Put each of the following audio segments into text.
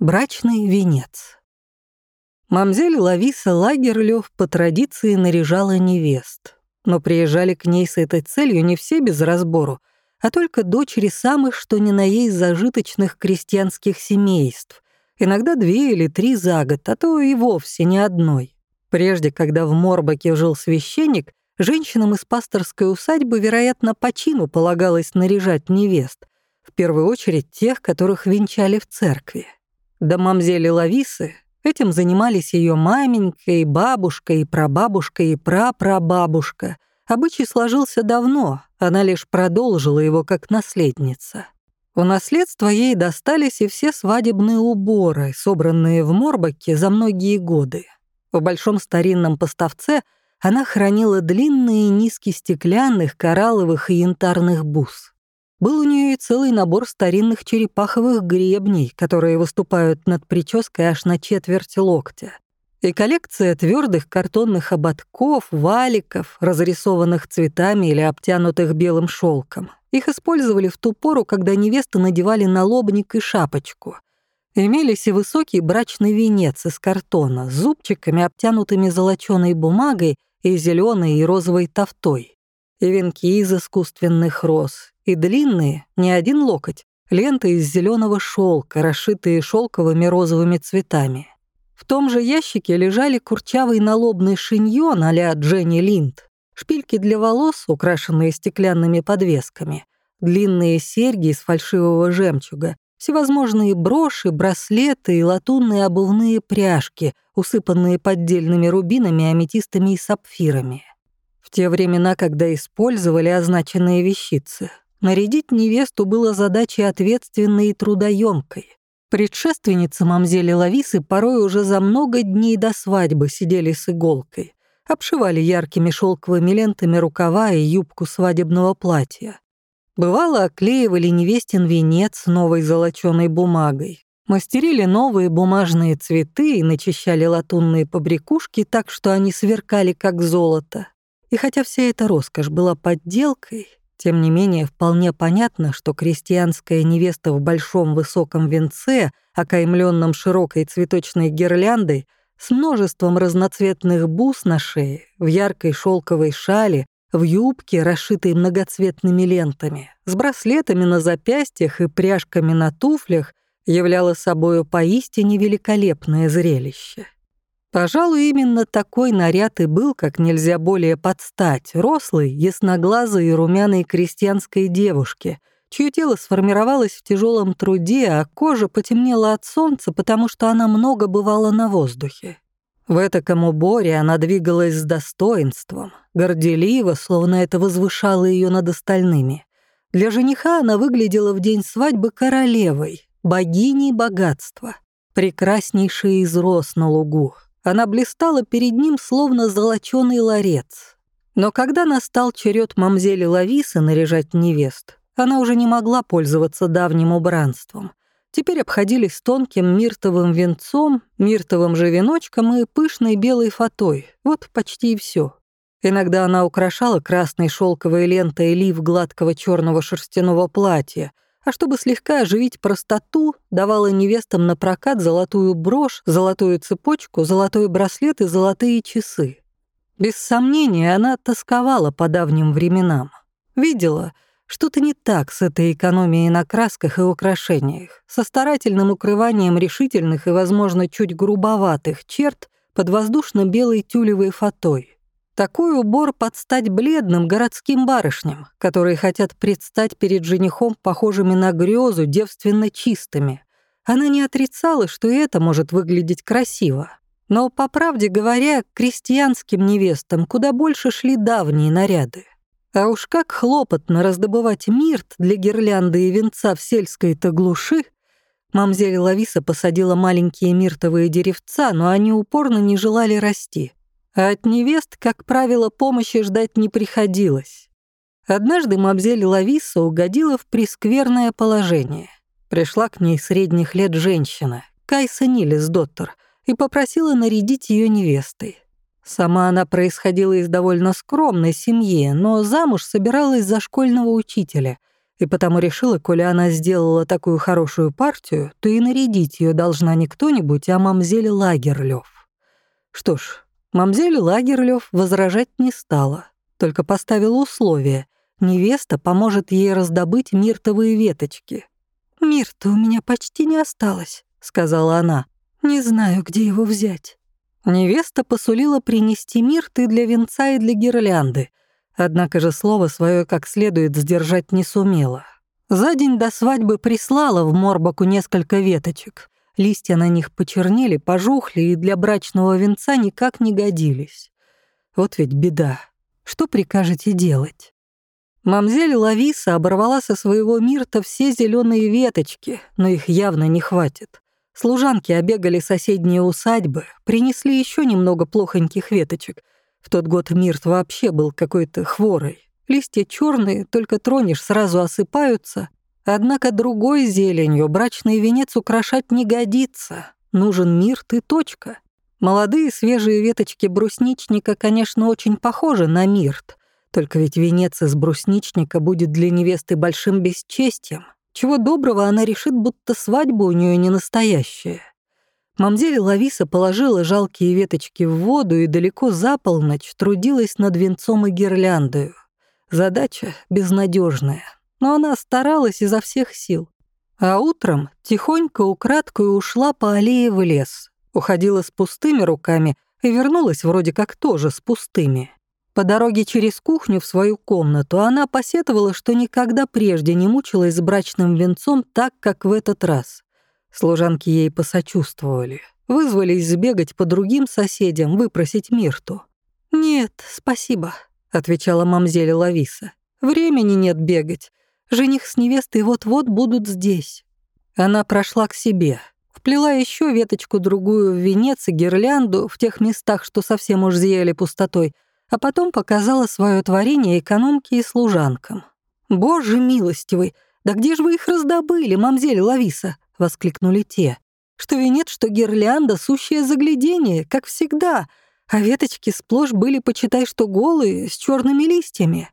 Брачный венец. Мамзель Лависа Лагерлёв по традиции наряжала невест. Но приезжали к ней с этой целью не все без разбору, а только дочери самых, что ни на есть зажиточных крестьянских семейств. Иногда две или три за год, а то и вовсе ни одной. Прежде, когда в Морбаке жил священник, женщинам из пасторской усадьбы, вероятно, по чину полагалось наряжать невест, в первую очередь тех, которых венчали в церкви. До мамзели Лависы этим занимались ее маменька и бабушка, и прабабушка, и прапрабабушка. Обычай сложился давно, она лишь продолжила его как наследница. У наследства ей достались и все свадебные уборы, собранные в Морбаке за многие годы. В большом старинном поставце она хранила длинные низкие стеклянных, коралловых и янтарных бус. Был у нее и целый набор старинных черепаховых гребней, которые выступают над прической аж на четверть локтя. И коллекция твердых картонных ободков, валиков, разрисованных цветами или обтянутых белым шелком. Их использовали в ту пору, когда невесты надевали налобник и шапочку. Имелись и высокий брачный венец из картона с зубчиками, обтянутыми золоченой бумагой и зеленой и розовой тофтой, и венки из искусственных роз, и длинные, не один локоть, ленты из зеленого шелка, расшитые шелковыми розовыми цветами. В том же ящике лежали курчавый налобный шиньон а-ля Дженни Линд, шпильки для волос, украшенные стеклянными подвесками, длинные серьги из фальшивого жемчуга, всевозможные броши, браслеты и латунные обувные пряжки, усыпанные поддельными рубинами, аметистами и сапфирами. В те времена, когда использовали означенные вещицы, Нарядить невесту было задачей ответственной и трудоемкой. Предшественницы мамзели Лависы порой уже за много дней до свадьбы сидели с иголкой, обшивали яркими шелковыми лентами рукава и юбку свадебного платья. Бывало, оклеивали невестин венец новой золоченой бумагой, мастерили новые бумажные цветы и начищали латунные побрякушки так, что они сверкали как золото. И хотя вся эта роскошь была подделкой, тем не менее, вполне понятно, что крестьянская невеста в большом высоком венце, окаймленном широкой цветочной гирляндой, с множеством разноцветных бус на шее, в яркой шелковой шале, в юбке, расшитой многоцветными лентами, с браслетами на запястьях и пряжками на туфлях, являла собою поистине великолепное зрелище. Пожалуй, именно такой наряд и был как нельзя более подстать рослой, ясноглазой и румяной крестьянской девушке, чье тело сформировалось в тяжелом труде, а кожа потемнела от солнца, потому что она много бывала на воздухе. В этаком уборе она двигалась с достоинством, горделиво, словно это возвышало ее над остальными. Для жениха она выглядела в день свадьбы королевой, богиней богатства, прекраснейшей из роз на лугу, она блистала перед ним, словно золоченый ларец. Но когда настал черед мамзели Лависы наряжать невест, она уже не могла пользоваться давним убранством. Теперь обходились тонким миртовым венцом, миртовым же веночком и пышной белой фатой. Вот почти и все. Иногда она украшала красной шелковой лентой лиф гладкого черного шерстяного платья — а чтобы слегка оживить простоту, давала невестам на прокат золотую брошь, золотую цепочку, золотой браслет и золотые часы. Без сомнения, она тосковала по давним временам. Видела, что-то не так с этой экономией на красках и украшениях, со старательным укрыванием решительных и, возможно, чуть грубоватых черт под воздушно-белой тюлевой фатой. Такой убор под стать бледным городским барышням, которые хотят предстать перед женихом похожими на грезу, девственно чистыми. Она не отрицала, что и это может выглядеть красиво. Но, по правде говоря, крестьянским невестам куда больше шли давние наряды. А уж как хлопотно раздобывать мирт для гирлянды и венца в сельской-то глуши. Мамзель Лависа посадила маленькие миртовые деревца, но они упорно не желали расти а от невест, как правило, помощи ждать не приходилось. Однажды мамзель Лависа угодила в прескверное положение. Пришла к ней средних лет женщина, Кайса Нилис доктор, и попросила нарядить ее невестой. Сама она происходила из довольно скромной семьи, но замуж собиралась за школьного учителя, и потому решила, коли она сделала такую хорошую партию, то и нарядить ее должна не кто-нибудь, а мамзель Лагерлёв. Что ж, мамзель Лагерлёв возражать не стала, только поставила условие — невеста поможет ей раздобыть миртовые веточки. «Мир-то у меня почти не осталось», — сказала она. «Не знаю, где его взять». Невеста посулила принести мирты для венца и для гирлянды, однако же слово свое как следует сдержать не сумела. За день до свадьбы прислала в Морбаку несколько веточек. Листья на них почернели, пожухли и для брачного венца никак не годились. Вот ведь беда. Что прикажете делать? Мамзель Лависа оборвала со своего мирта все зеленые веточки, но их явно не хватит. Служанки обегали соседние усадьбы, принесли еще немного плохоньких веточек. В тот год мирт вообще был какой-то хворой. Листья черные, только тронешь, сразу осыпаются. Однако другой зеленью брачный венец украшать не годится. Нужен мирт и точка. Молодые свежие веточки брусничника, конечно, очень похожи на мирт, только ведь венец из брусничника будет для невесты большим бесчестием. Чего доброго она решит, будто свадьба у нее не настоящая. Мамзель Лависа положила жалкие веточки в воду и далеко за полночь трудилась над венцом и гирляндою. Задача безнадежная, но она старалась изо всех сил. А утром тихонько украдкой ушла по аллее в лес, уходила с пустыми руками и вернулась вроде как тоже с пустыми. По дороге через кухню в свою комнату она посетовала, что никогда прежде не мучилась с брачным венцом так, как в этот раз. Служанки ей посочувствовали. Вызвались сбегать по другим соседям, выпросить Мирту. «Нет, спасибо», — отвечала мамзеля Лависа. «Времени нет бегать. Жених с невестой вот-вот будут здесь». Она прошла к себе, вплела еще веточку-другую в венец и гирлянду в тех местах, что совсем уж зияли пустотой — а потом показала свое творение экономке и служанкам. «Боже милостивый, да где же вы их раздобыли, мамзель Лависа?» — воскликнули те. «Что венец, что гирлянда — сущее заглядение, как всегда, а веточки сплошь были, почитай, что голые, с черными листьями».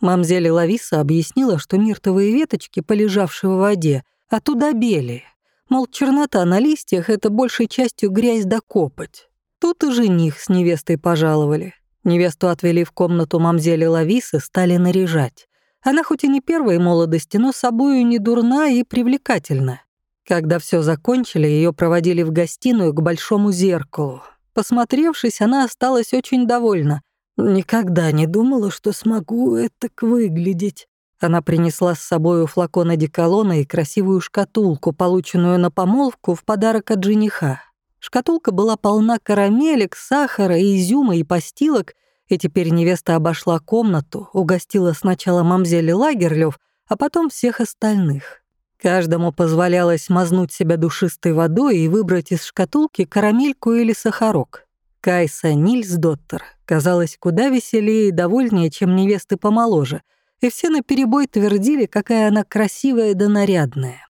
Мамзель Лависа объяснила, что миртовые веточки, полежавшие в воде, оттуда белые. Мол, чернота на листьях — это большей частью грязь да копоть. Тут и жених с невестой пожаловали. Невесту отвели в комнату мамзели Лависы, стали наряжать. Она хоть и не первой молодости, но собою не дурна и привлекательна. Когда все закончили, ее проводили в гостиную к большому зеркалу. Посмотревшись, она осталась очень довольна. «Никогда не думала, что смогу это выглядеть». Она принесла с собой флакон одеколона и красивую шкатулку, полученную на помолвку в подарок от жениха. Шкатулка была полна карамелек, сахара, изюма и постилок, и теперь невеста обошла комнату, угостила сначала мамзели Лагерлёв, а потом всех остальных. Каждому позволялось мазнуть себя душистой водой и выбрать из шкатулки карамельку или сахарок. Кайса Нильсдоттер казалась куда веселее и довольнее, чем невесты помоложе, и все наперебой твердили, какая она красивая да нарядная.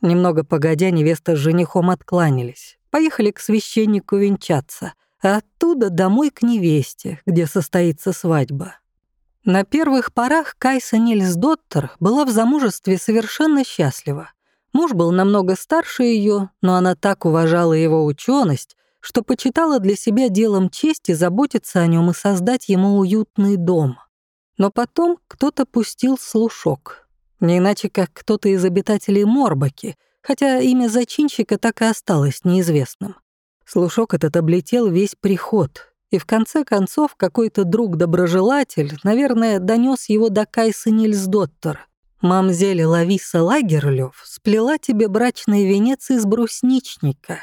Немного погодя, невеста с женихом откланялись поехали к священнику венчаться, а оттуда домой к невесте, где состоится свадьба. На первых порах Кайса Нильсдоттер была в замужестве совершенно счастлива. Муж был намного старше ее, но она так уважала его ученость, что почитала для себя делом чести заботиться о нем и создать ему уютный дом. Но потом кто-то пустил слушок. Не иначе, как кто-то из обитателей Морбаки — хотя имя зачинщика так и осталось неизвестным. Слушок этот облетел весь приход, и в конце концов какой-то друг-доброжелатель, наверное, донес его до Кайсы Нильсдоттер. «Мамзель Лависа Лагерлёв сплела тебе брачный венец из брусничника».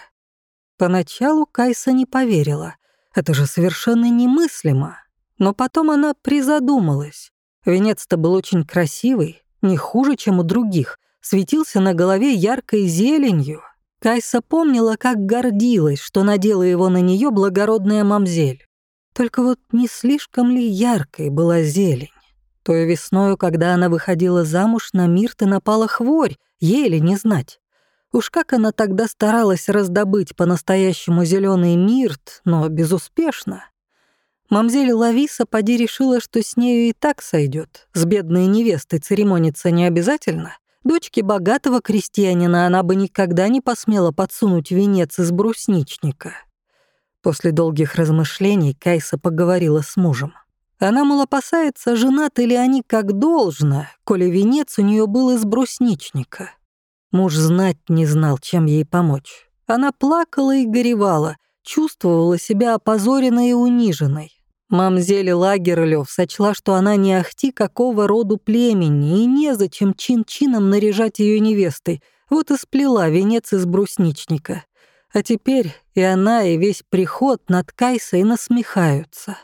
Поначалу Кайса не поверила. Это же совершенно немыслимо. Но потом она призадумалась. Венец-то был очень красивый, не хуже, чем у других — светился на голове яркой зеленью. Кайса помнила, как гордилась, что надела его на нее благородная мамзель. Только вот не слишком ли яркой была зелень? Той весною, когда она выходила замуж, на Мирты напала хворь, еле не знать. Уж как она тогда старалась раздобыть по-настоящему зеленый мирт, но безуспешно. Мамзель Лависа поди решила, что с нею и так сойдет. С бедной невестой церемониться не обязательно. Дочке богатого крестьянина она бы никогда не посмела подсунуть венец из брусничника. После долгих размышлений Кайса поговорила с мужем. Она, мол, опасается, женаты ли они как должно, коли венец у нее был из брусничника. Муж знать не знал, чем ей помочь. Она плакала и горевала, чувствовала себя опозоренной и униженной. Мамзели Лагерлёв сочла, что она не ахти какого роду племени, и незачем чин-чином наряжать ее невестой, вот и сплела венец из брусничника. А теперь и она, и весь приход над Кайсой насмехаются.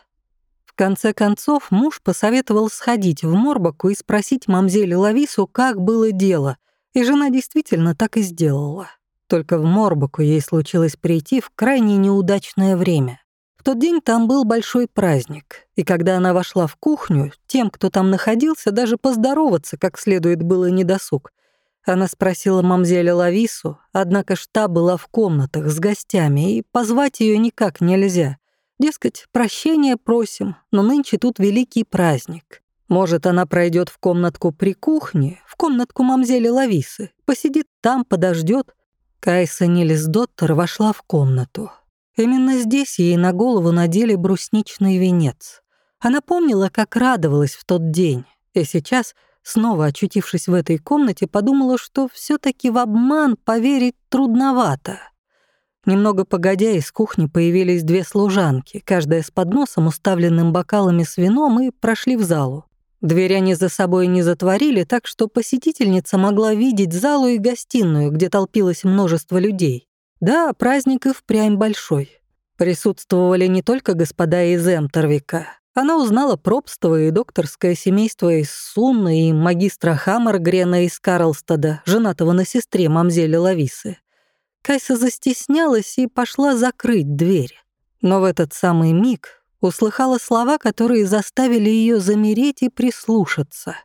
В конце концов муж посоветовал сходить в Морбаку и спросить мамзели Лавису, как было дело, и жена действительно так и сделала. Только в Морбаку ей случилось прийти в крайне неудачное время тот день там был большой праздник, и когда она вошла в кухню, тем, кто там находился, даже поздороваться как следует было недосуг. Она спросила мамзеля Лавису, однако ж была в комнатах с гостями, и позвать ее никак нельзя. Дескать, прощения просим, но нынче тут великий праздник. Может, она пройдет в комнатку при кухне, в комнатку мамзели Лависы, посидит там, подождет. Кайса Нилис Доттер вошла в комнату. Именно здесь ей на голову надели брусничный венец. Она помнила, как радовалась в тот день, и сейчас, снова очутившись в этой комнате, подумала, что все таки в обман поверить трудновато. Немного погодя, из кухни появились две служанки, каждая с подносом, уставленным бокалами с вином, и прошли в залу. Дверь они за собой не затворили, так что посетительница могла видеть залу и гостиную, где толпилось множество людей. Да, праздник и впрямь большой. Присутствовали не только господа из Эмтервика. Она узнала пробство и докторское семейство из Сунны и магистра Хаммергрена из Карлстада, женатого на сестре мамзели Лависы. Кайса застеснялась и пошла закрыть дверь. Но в этот самый миг услыхала слова, которые заставили ее замереть и прислушаться.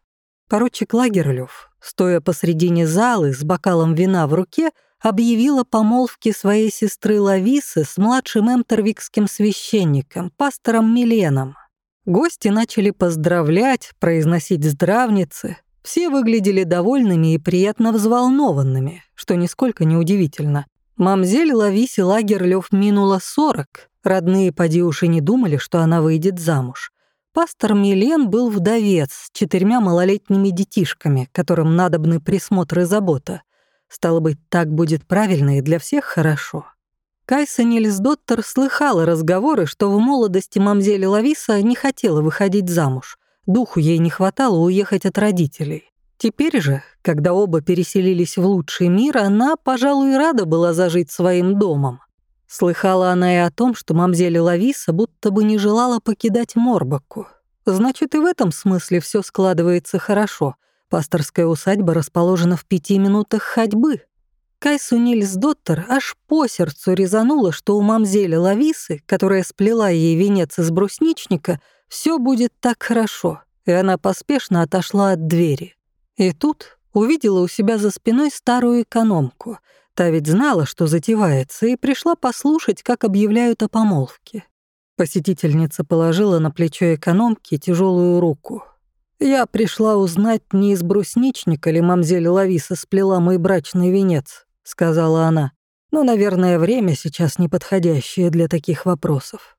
Поручик Лагерлёв, стоя посредине залы с бокалом вина в руке, объявила помолвки своей сестры Лависы с младшим эмтервикским священником, пастором Миленом. Гости начали поздравлять, произносить здравницы. Все выглядели довольными и приятно взволнованными, что нисколько не удивительно. Мамзель Лависи Лагерлёв минула сорок. Родные поди уж и не думали, что она выйдет замуж. Пастор Милен был вдовец с четырьмя малолетними детишками, которым надобны присмотр и забота. Стало быть, так будет правильно и для всех хорошо. Кайса Нильсдоттер слыхала разговоры, что в молодости мамзели Лависа не хотела выходить замуж. Духу ей не хватало уехать от родителей. Теперь же, когда оба переселились в лучший мир, она, пожалуй, рада была зажить своим домом. Слыхала она и о том, что мамзели Лависа будто бы не желала покидать Морбаку. Значит, и в этом смысле все складывается хорошо — Пасторская усадьба расположена в пяти минутах ходьбы. Кайсу Нильсдоттер аж по сердцу резанула, что у мамзели Лависы, которая сплела ей венец из брусничника, все будет так хорошо, и она поспешно отошла от двери. И тут увидела у себя за спиной старую экономку. Та ведь знала, что затевается, и пришла послушать, как объявляют о помолвке. Посетительница положила на плечо экономки тяжелую руку. Я пришла узнать, не из брусничника ли мамзель Лависа сплела мой брачный венец, сказала она. Но, наверное, время сейчас неподходящее для таких вопросов.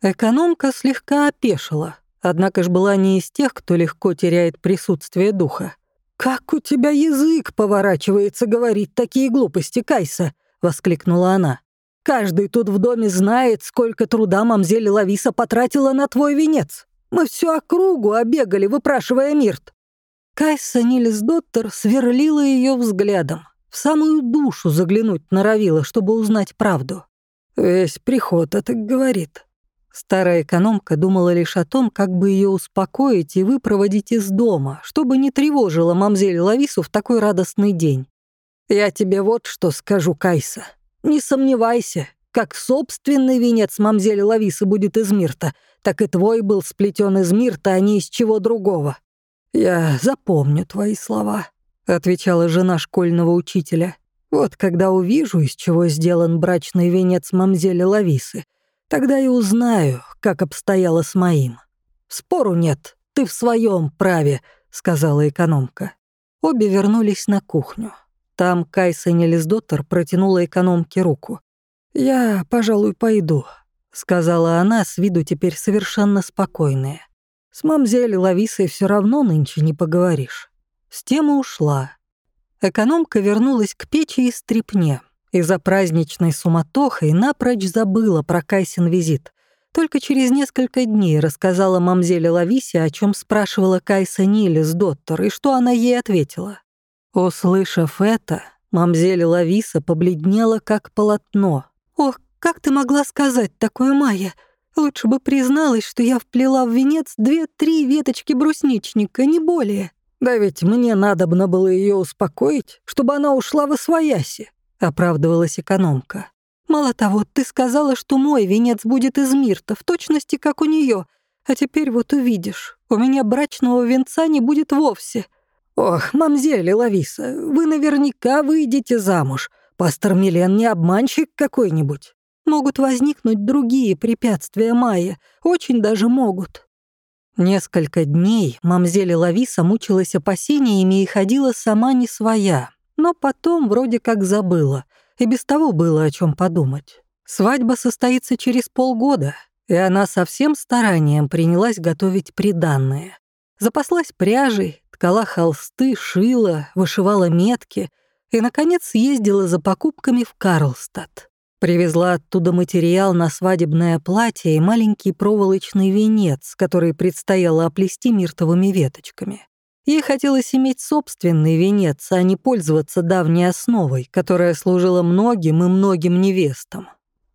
Экономка слегка опешила, однако ж была не из тех, кто легко теряет присутствие духа. «Как у тебя язык поворачивается говорить такие глупости, Кайса!» — воскликнула она. «Каждый тут в доме знает, сколько труда мамзель Лависа потратила на твой венец. Мы всю округу обегали, выпрашивая Мирт». Кайса Нильсдоттер сверлила ее взглядом. В самую душу заглянуть норовила, чтобы узнать правду. «Весь приход это говорит». Старая экономка думала лишь о том, как бы ее успокоить и выпроводить из дома, чтобы не тревожила мамзель Лавису в такой радостный день. «Я тебе вот что скажу, Кайса. Не сомневайся, как собственный венец мамзели Лависы будет из Мирта, так и твой был сплетен из Мирта, а не из чего другого. Я запомню твои слова», — отвечала жена школьного учителя. «Вот когда увижу, из чего сделан брачный венец мамзели Лависы, Тогда и узнаю, как обстояло с моим. Спору нет, ты в своем праве, сказала экономка. Обе вернулись на кухню. Там Кайса Нелисдоттер протянула экономке руку. «Я, пожалуй, пойду», — сказала она, с виду теперь совершенно спокойная. «С мамзель Лависой все равно нынче не поговоришь». С темы ушла. Экономка вернулась к печи и стрипне. И за праздничной суматохой напрочь забыла про Кайсин визит. Только через несколько дней рассказала мамзеле Лависе, о чем спрашивала Кайса Нилес доктор, и что она ей ответила. Услышав это, мамзель Лависа побледнела, как полотно. «Ох, как ты могла сказать такое, Майя? Лучше бы призналась, что я вплела в венец две-три веточки брусничника, не более». «Да ведь мне надобно было ее успокоить, чтобы она ушла во свояси», — оправдывалась экономка. «Мало того, ты сказала, что мой венец будет из мирта, в точности, как у нее. А теперь вот увидишь, у меня брачного венца не будет вовсе». «Ох, мамзель Лависа, вы наверняка выйдете замуж. Пастор Милен не обманщик какой-нибудь. Могут возникнуть другие препятствия Майя, очень даже могут. Несколько дней мамзель Лависа мучилась опасениями и ходила сама не своя, но потом вроде как забыла, и без того было о чем подумать. Свадьба состоится через полгода, и она со всем старанием принялась готовить приданное. Запаслась пряжей, ткала холсты, шила, вышивала метки — и, наконец, съездила за покупками в Карлстад. Привезла оттуда материал на свадебное платье и маленький проволочный венец, который предстояло оплести миртовыми веточками. Ей хотелось иметь собственный венец, а не пользоваться давней основой, которая служила многим и многим невестам.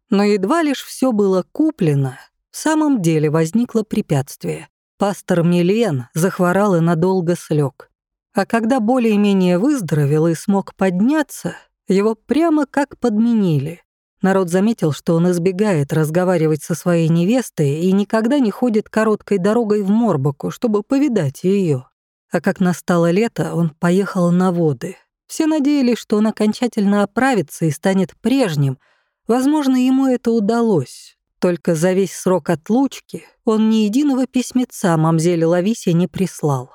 Но едва лишь все было куплено, в самом деле возникло препятствие. Пастор Милен захворал и надолго слег. А когда более-менее выздоровел и смог подняться, его прямо как подменили. Народ заметил, что он избегает разговаривать со своей невестой и никогда не ходит короткой дорогой в Морбоку, чтобы повидать ее. А как настало лето, он поехал на воды. Все надеялись, что он окончательно оправится и станет прежним. Возможно, ему это удалось. Только за весь срок отлучки он ни единого письмеца мамзеле Лависе не прислал.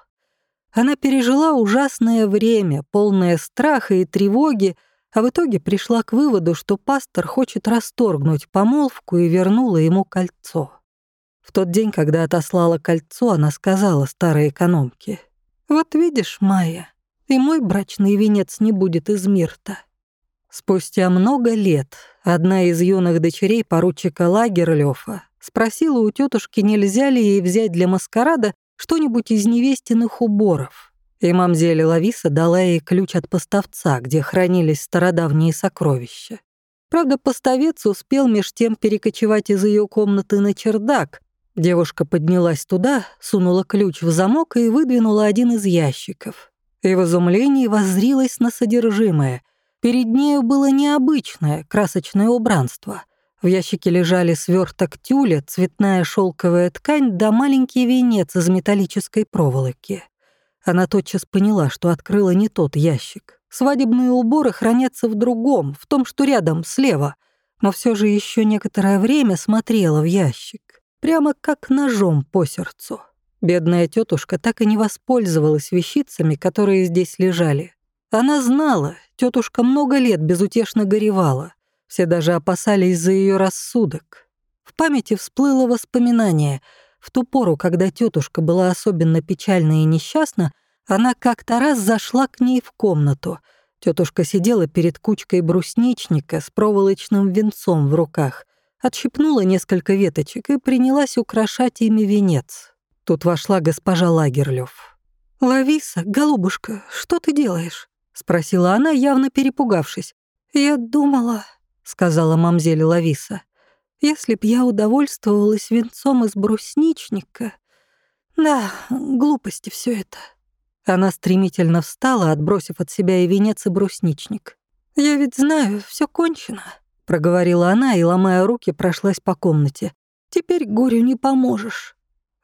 Она пережила ужасное время, полное страха и тревоги, а в итоге пришла к выводу, что пастор хочет расторгнуть помолвку и вернула ему кольцо. В тот день, когда отослала кольцо, она сказала старой экономке, «Вот видишь, Майя, и мой брачный венец не будет из Мирта». Спустя много лет одна из юных дочерей поручика Лагерлёфа спросила у тетушки, нельзя ли ей взять для маскарада что-нибудь из невестиных уборов. И мамзеля Лависа дала ей ключ от поставца, где хранились стародавние сокровища. Правда, поставец успел меж тем перекочевать из ее комнаты на чердак. Девушка поднялась туда, сунула ключ в замок и выдвинула один из ящиков. И в изумлении воззрилась на содержимое. Перед нею было необычное красочное убранство — в ящике лежали сверток тюля, цветная шелковая ткань да маленький венец из металлической проволоки. Она тотчас поняла, что открыла не тот ящик. Свадебные уборы хранятся в другом, в том, что рядом, слева. Но все же еще некоторое время смотрела в ящик, прямо как ножом по сердцу. Бедная тетушка так и не воспользовалась вещицами, которые здесь лежали. Она знала, тетушка много лет безутешно горевала. Все даже опасались за ее рассудок. В памяти всплыло воспоминание. В ту пору, когда тетушка была особенно печальна и несчастна, она как-то раз зашла к ней в комнату. Тетушка сидела перед кучкой брусничника с проволочным венцом в руках, отщипнула несколько веточек и принялась украшать ими венец. Тут вошла госпожа Лагерлёв. «Лависа, голубушка, что ты делаешь?» — спросила она, явно перепугавшись. «Я думала...» — сказала мамзель Лависа. «Если б я удовольствовалась венцом из брусничника...» «Да, глупости все это». Она стремительно встала, отбросив от себя и венец, и брусничник. «Я ведь знаю, все кончено», — проговорила она и, ломая руки, прошлась по комнате. «Теперь горю не поможешь».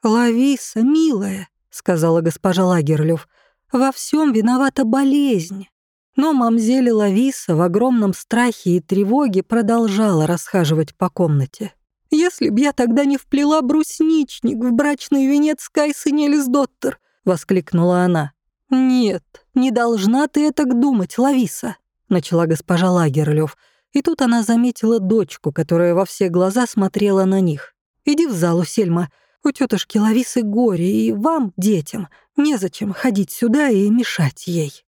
«Лависа, милая», — сказала госпожа Лагерлёв, — «во всем виновата болезнь». Но мамзель Лависа в огромном страхе и тревоге продолжала расхаживать по комнате. Если б я тогда не вплела брусничник в брачный венец Кайсы Нелисдоттер!» — воскликнула она. «Нет, не должна ты это думать, Лависа», — начала госпожа Лагерлёв. И тут она заметила дочку, которая во все глаза смотрела на них. «Иди в залу, Сельма. У тетушки Лависы горе, и вам, детям, незачем ходить сюда и мешать ей».